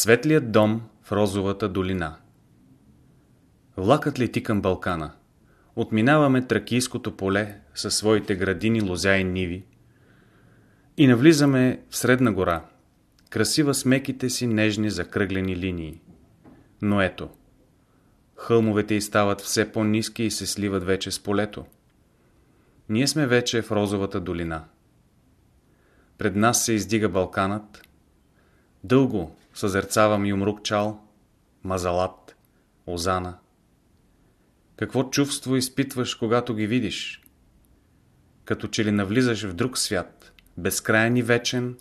Светлият дом в Розовата долина Влакът лети към Балкана. Отминаваме Тракийското поле със своите градини, лозя и ниви и навлизаме в Средна гора, красива с меките си нежни закръглени линии. Но ето, хълмовете й стават все по-низки и се сливат вече с полето. Ние сме вече в Розовата долина. Пред нас се издига Балканът. Дълго съзерцавам Юмрук Чал, Мазалат, Озана. Какво чувство изпитваш, когато ги видиш? Като че ли навлизаш в друг свят, безкрайен и вечен,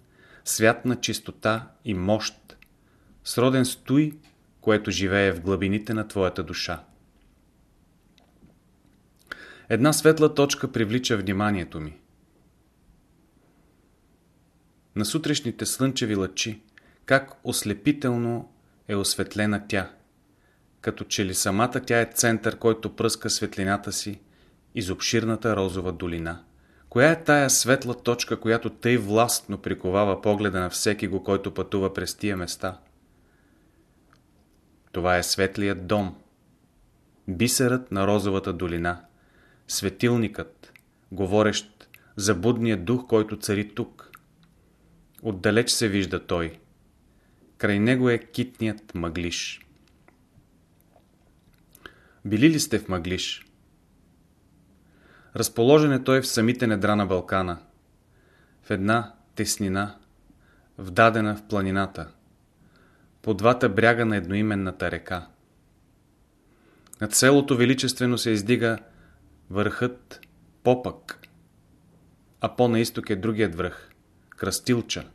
свят на чистота и мощ, сроден с той, което живее в глъбините на твоята душа. Една светла точка привлича вниманието ми. На сутрешните слънчеви лъчи, как ослепително е осветлена тя, като че ли самата тя е център, който пръска светлината си из обширната розова долина. Коя е тая светла точка, която тъй властно приковава погледа на всеки го, който пътува през тия места? Това е светлият дом, бисерът на розовата долина, светилникът, говорещ за будния дух, който цари тук. Отдалеч се вижда той. Край него е китният мъглиш. Били ли сте в мъглиш? Разположен е той в самите недра на Балкана, в една теснина, вдадена в планината, по двата бряга на едноименната река. Над селото величествено се издига върхът Попък, а по-на изток е другият връх – Кръстилча.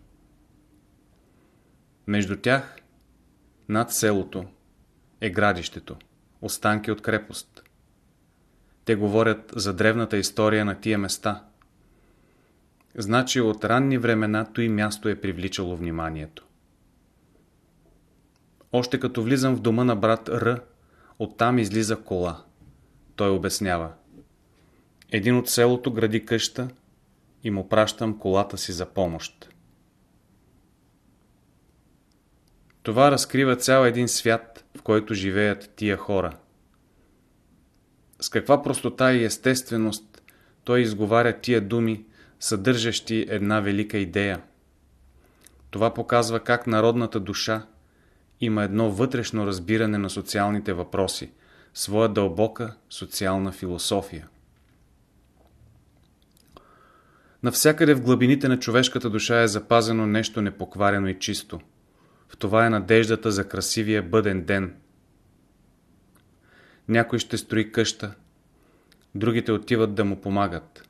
Между тях, над селото, е градището, останки от крепост. Те говорят за древната история на тия места. Значи от ранни времена той място е привличало вниманието. Още като влизам в дома на брат Р, оттам излиза кола. Той обяснява. Един от селото гради къща и му пращам колата си за помощ. Това разкрива цял един свят, в който живеят тия хора. С каква простота и естественост той изговаря тия думи, съдържащи една велика идея. Това показва как народната душа има едно вътрешно разбиране на социалните въпроси, своя дълбока социална философия. Навсякъде в глъбините на човешката душа е запазено нещо непокварено и чисто. В това е надеждата за красивия бъден ден. Някой ще строи къща, другите отиват да му помагат.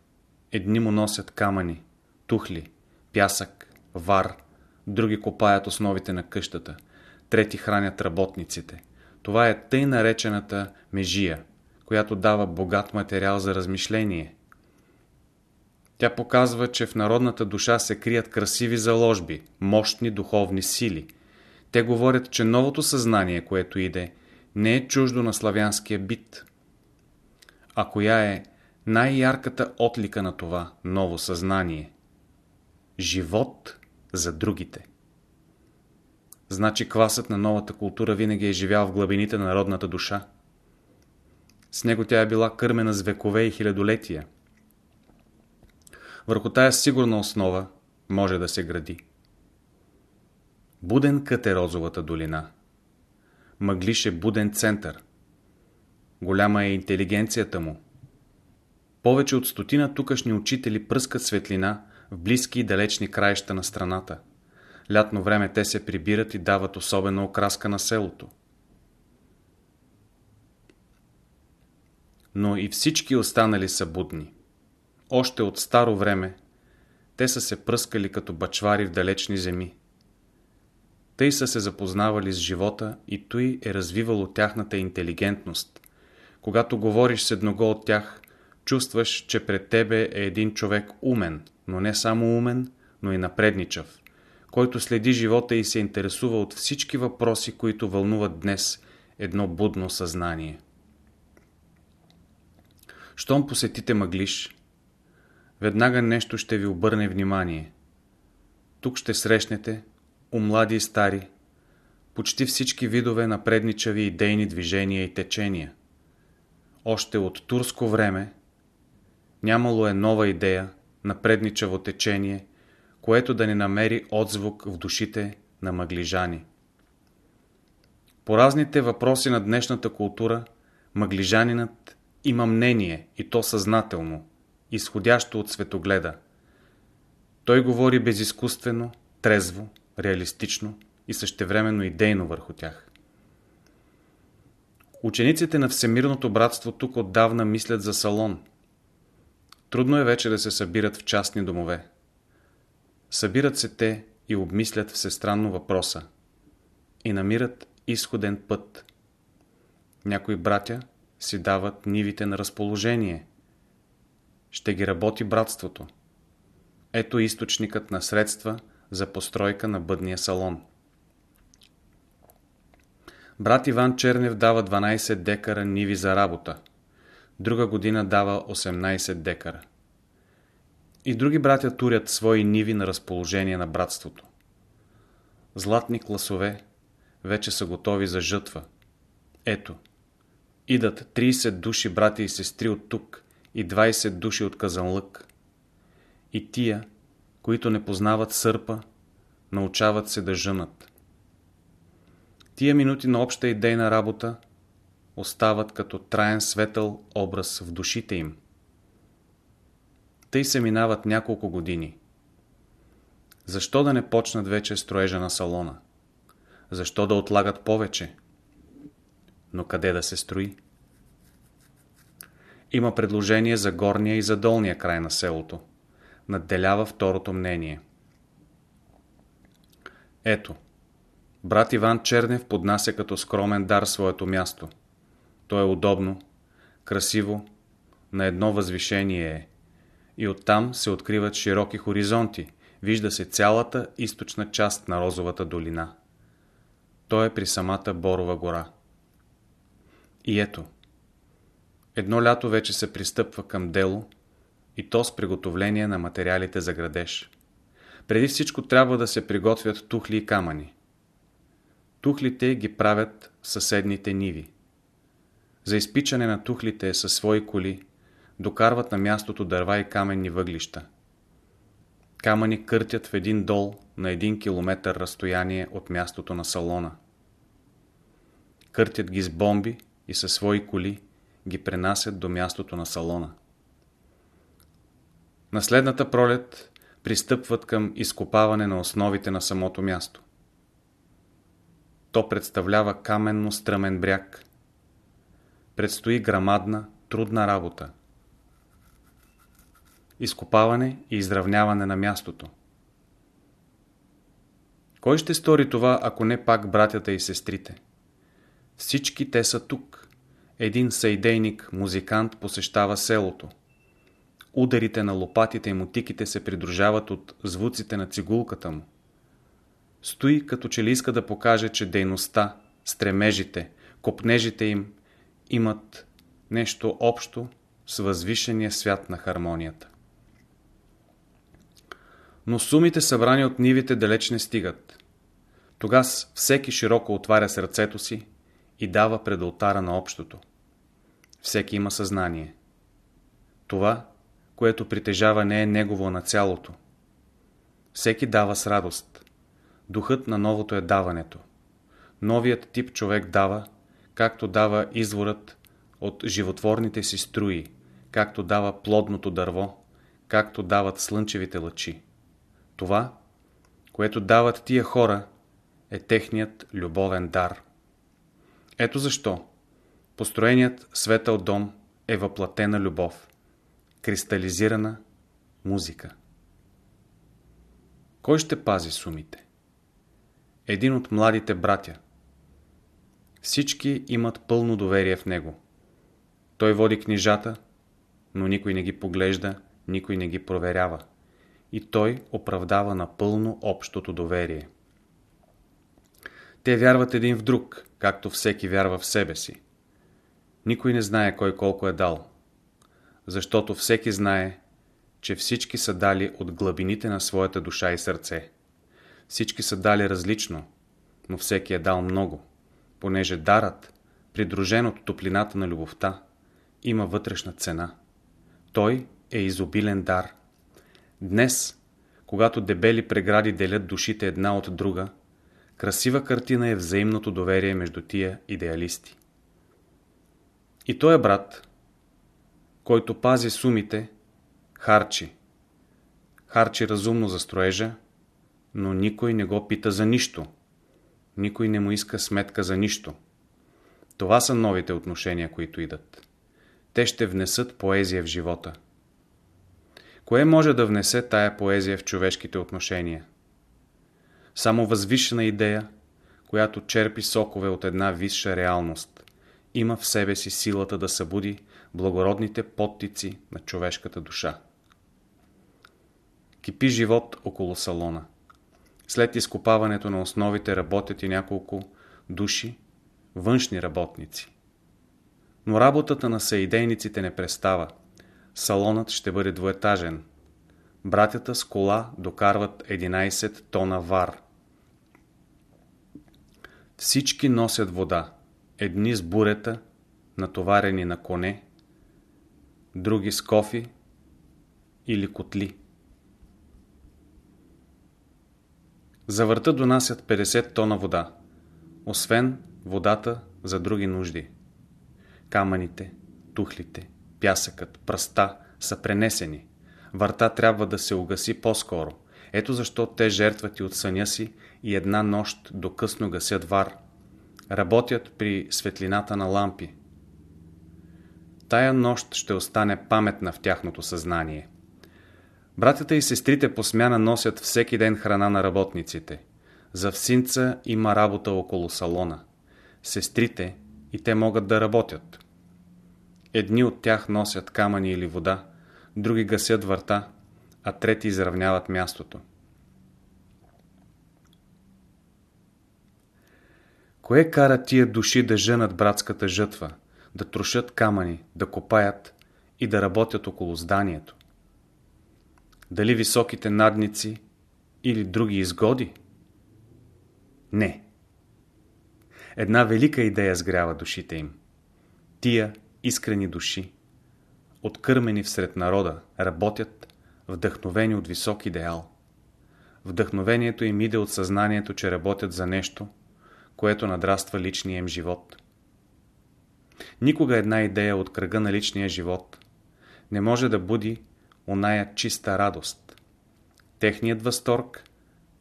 Едни му носят камъни, тухли, пясък, вар, други копаят основите на къщата – трети хранят работниците. Това е тъй наречената межия, която дава богат материал за размишление. Тя показва, че в народната душа се крият красиви заложби, мощни духовни сили. Те говорят, че новото съзнание, което иде, не е чуждо на славянския бит. А коя е най-ярката отлика на това ново съзнание? Живот за другите. Значи класът на новата култура винаги е живял в глъбините на народната душа. С него тя е била кърмена с векове и хилядолетия. Върху тая сигурна основа може да се гради. Буден кът е розовата долина. Мъглиш е буден център. Голяма е интелигенцията му. Повече от стотина тукашни учители пръскат светлина в близки и далечни краища на страната. Лятно време те се прибират и дават особена окраска на селото. Но и всички останали са будни. Още от старо време те са се пръскали като бачвари в далечни земи. Тъй са се запознавали с живота и той е развивало тяхната интелигентност. Когато говориш с едного от тях, чувстваш, че пред тебе е един човек умен, но не само умен, но и напредничав който следи живота и се интересува от всички въпроси, които вълнуват днес едно будно съзнание. Щом посетите мъглиш, веднага нещо ще ви обърне внимание. Тук ще срещнете, у млади и стари, почти всички видове напредничави идейни движения и течения. Още от турско време нямало е нова идея, напредничаво течение, което да не намери отзвук в душите на мъглижани. По разните въпроси на днешната култура, мъглижанинът има мнение и то съзнателно, изходящо от светогледа. Той говори безизкуствено, трезво, реалистично и същевременно идейно върху тях. Учениците на Всемирното братство тук отдавна мислят за салон. Трудно е вече да се събират в частни домове. Събират се те и обмислят всестранно въпроса. И намират изходен път. Някои братя си дават нивите на разположение. Ще ги работи братството. Ето източникът на средства за постройка на бъдния салон. Брат Иван Чернев дава 12 декара ниви за работа. Друга година дава 18 декара. И други братя турят свои ниви на разположение на братството. Златни класове вече са готови за жътва. Ето, идат 30 души брати и сестри от тук и 20 души от Казанлък. И тия, които не познават сърпа, научават се да жънат. Тия минути на обща идейна работа остават като траен светъл образ в душите им. Тъй се минават няколко години. Защо да не почнат вече строежа на салона? Защо да отлагат повече? Но къде да се строи? Има предложение за горния и за долния край на селото. Надделява второто мнение. Ето, брат Иван Чернев поднася като скромен дар своето място. То е удобно, красиво, на едно възвишение е. И оттам се откриват широки хоризонти, вижда се цялата източна част на Розовата долина. Той е при самата Борова гора. И ето, едно лято вече се пристъпва към дело и то с приготовление на материалите за градеж. Преди всичко трябва да се приготвят тухли и камъни. Тухлите ги правят съседните ниви. За изпичане на тухлите със свои коли докарват на мястото дърва и каменни въглища. Камъни къртят в един дол на един километър разстояние от мястото на салона. Къртят ги с бомби и със свои коли ги пренасят до мястото на салона. На следната пролет пристъпват към изкопаване на основите на самото място. То представлява каменно стръмен бряг. Предстои грамадна, трудна работа. Изкопаване и изравняване на мястото. Кой ще стори това, ако не пак братята и сестрите? Всички те са тук. Един съидейник, музикант, посещава селото. Ударите на лопатите и мотиките се придружават от звуците на цигулката му. Стои като че ли иска да покаже, че дейността, стремежите, копнежите им имат нещо общо с възвишения свят на хармонията. Но сумите събрани от нивите далеч не стигат. Тогас всеки широко отваря сърцето си и дава пред алтара на общото. Всеки има съзнание. Това, което притежава, не е негово на цялото. Всеки дава с радост. Духът на новото е даването. Новият тип човек дава, както дава изворът от животворните си струи, както дава плодното дърво, както дават слънчевите лъчи. Това, което дават тия хора, е техният любовен дар. Ето защо построеният светъл дом е въплатена любов, кристализирана музика. Кой ще пази сумите? Един от младите братя. Всички имат пълно доверие в него. Той води книжата, но никой не ги поглежда, никой не ги проверява. И той оправдава напълно общото доверие. Те вярват един в друг, както всеки вярва в себе си. Никой не знае кой колко е дал, защото всеки знае, че всички са дали от глъбините на своята душа и сърце. Всички са дали различно, но всеки е дал много, понеже дарът, придружен от топлината на любовта, има вътрешна цена. Той е изобилен дар. Днес, когато дебели прегради делят душите една от друга, красива картина е взаимното доверие между тия идеалисти. И той е брат, който пази сумите, харчи. Харчи разумно за строежа, но никой не го пита за нищо. Никой не му иска сметка за нищо. Това са новите отношения, които идат. Те ще внесат поезия в живота. Кое може да внесе тая поезия в човешките отношения? Само възвишена идея, която черпи сокове от една висша реалност, има в себе си силата да събуди благородните подтици на човешката душа. Кипи живот около салона. След изкопаването на основите работят и няколко души, външни работници. Но работата на съидейниците не престава. Салонът ще бъде двуетажен. Братята с кола докарват 11 тона вар. Всички носят вода. Едни с бурета, натоварени на коне, други с кофи или котли. За върта донасят 50 тона вода, освен водата за други нужди. Камъните, тухлите, пясъкът, пръста са пренесени. Върта трябва да се угаси по-скоро. Ето защо те жертват и от съня си и една нощ до късно гасят вар. Работят при светлината на лампи. Тая нощ ще остане паметна в тяхното съзнание. Братята и сестрите по смяна носят всеки ден храна на работниците. За всинца има работа около салона. Сестрите и те могат да работят. Едни от тях носят камъни или вода, други гасят върта, а трети изравняват мястото. Кое кара тия души да женат братската жътва, да трошат камъни, да копаят и да работят около зданието? Дали високите надници или други изгоди? Не. Една велика идея сгрява душите им. Тия искрени души, откърмени всред народа, работят, вдъхновени от висок идеал. Вдъхновението им иде от съзнанието, че работят за нещо, което надраства личния им живот. Никога една идея от кръга на личния живот не може да буди оная чиста радост. Техният възторг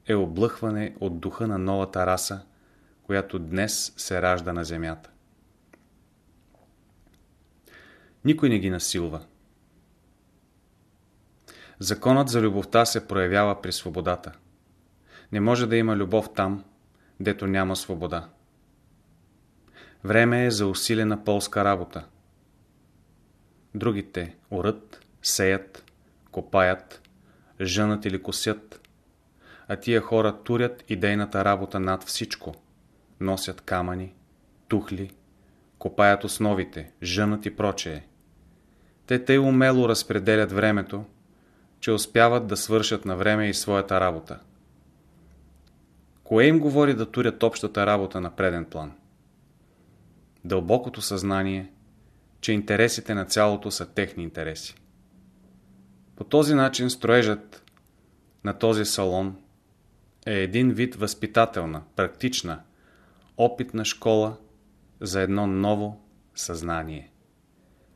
е облъхване от духа на новата раса, която днес се ражда на земята. Никой не ги насилва. Законът за любовта се проявява при свободата. Не може да има любов там, дето няма свобода. Време е за усилена полска работа. Другите орът, сеят, копаят, жънат или косят, а тия хора турят идейната работа над всичко. Носят камъни, тухли, копаят основите, жънат и прочее. Те тъй умело разпределят времето, че успяват да свършат на време и своята работа. Кое им говори да турят общата работа на преден план? Дълбокото съзнание, че интересите на цялото са техни интереси. По този начин строежът на този салон е един вид възпитателна, практична, опитна школа за едно ново съзнание.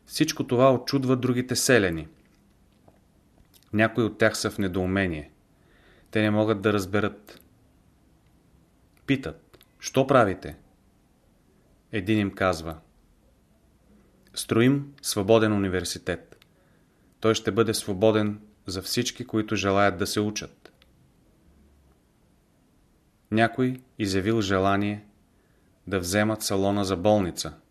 Всичко това очудва другите селени. Някои от тях са в недоумение. Те не могат да разберат. Питат, що правите? Един им казва, строим свободен университет. Той ще бъде свободен за всички, които желаят да се учат. Някой изявил желание да вземат салона за болница –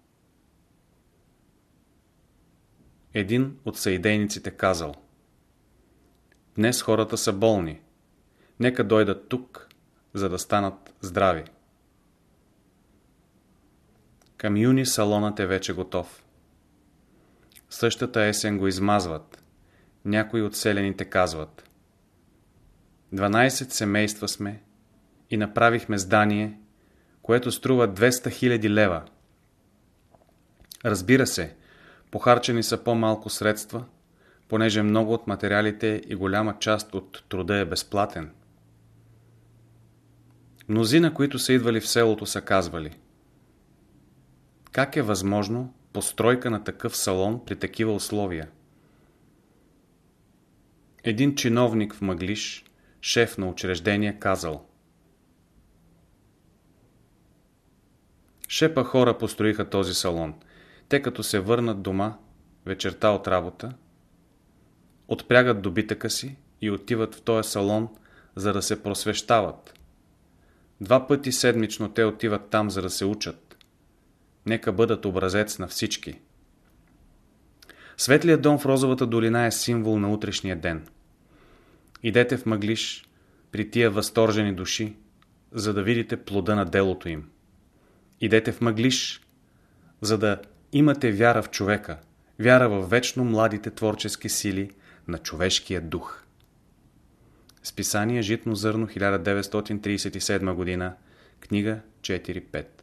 Един от съидейниците казал Днес хората са болни. Нека дойдат тук, за да станат здрави. Към юни салонът е вече готов. Същата есен го измазват. Някои от селените казват 12 семейства сме и направихме здание, което струва 200 000 лева. Разбира се, похарчени са по-малко средства, понеже много от материалите и голяма част от труда е безплатен. Мнозина, които са идвали в селото, са казвали Как е възможно постройка на такъв салон при такива условия? Един чиновник в Мъглиш, шеф на учреждение, казал Шепа хора построиха този салон. Те като се върнат дома, вечерта от работа, отпрягат добитъка си и отиват в този салон, за да се просвещават. Два пъти седмично те отиват там, за да се учат. Нека бъдат образец на всички. Светлият дом в Розовата долина е символ на утрешния ден. Идете в мъглиш при тия възторжени души, за да видите плода на делото им. Идете в мъглиш, за да имате вяра в човека, вяра в вечно младите творчески сили на човешкия дух. Списание Житно зърно 1937 година, книга 4-5